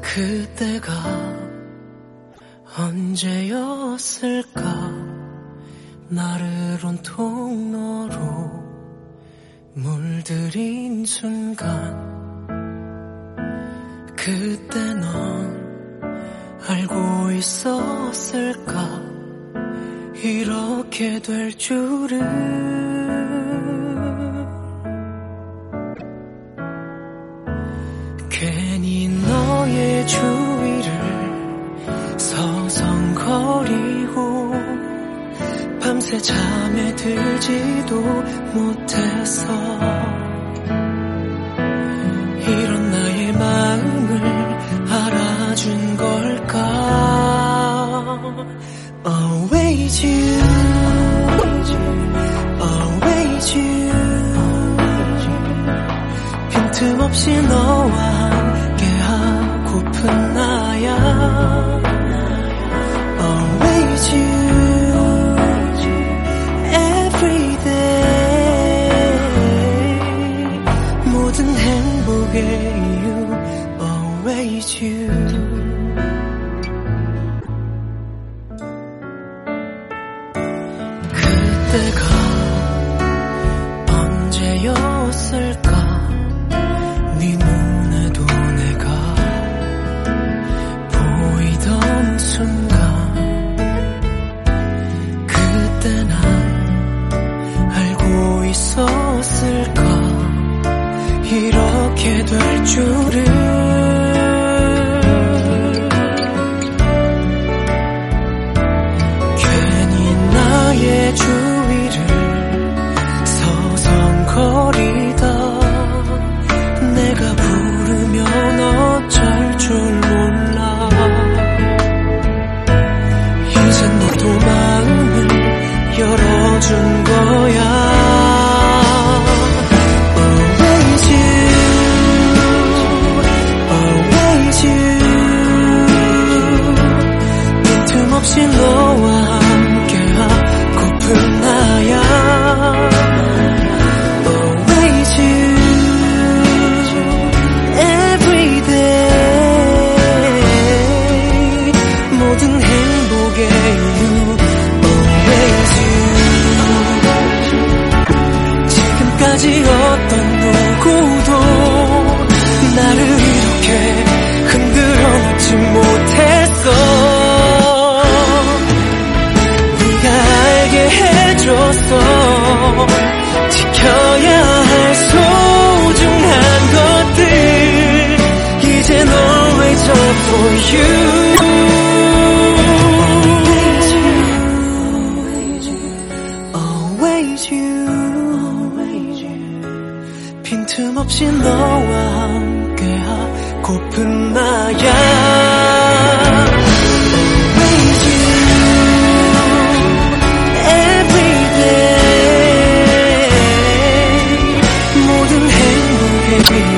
그때가 언제였을까? 나를 온통 너로 물들인 순간. 그때 넌 알고 있었을까? 이렇게 될 줄은 주위를 서성거리고 밤새 잠에 들지도 못해서 언제였을까? 네 눈에도 내가 보이던 순간 그때 난 알고 있었을까? 이렇게 될 줄은 괜히 나의 주 내가 부르면 어쩔 줄 몰라. 이제 너도 마음을 열어준 거야. Always you Always you 빈틈없이 너 빈틈없이 너와 함께하고픈 나야 Every day 모든 행복의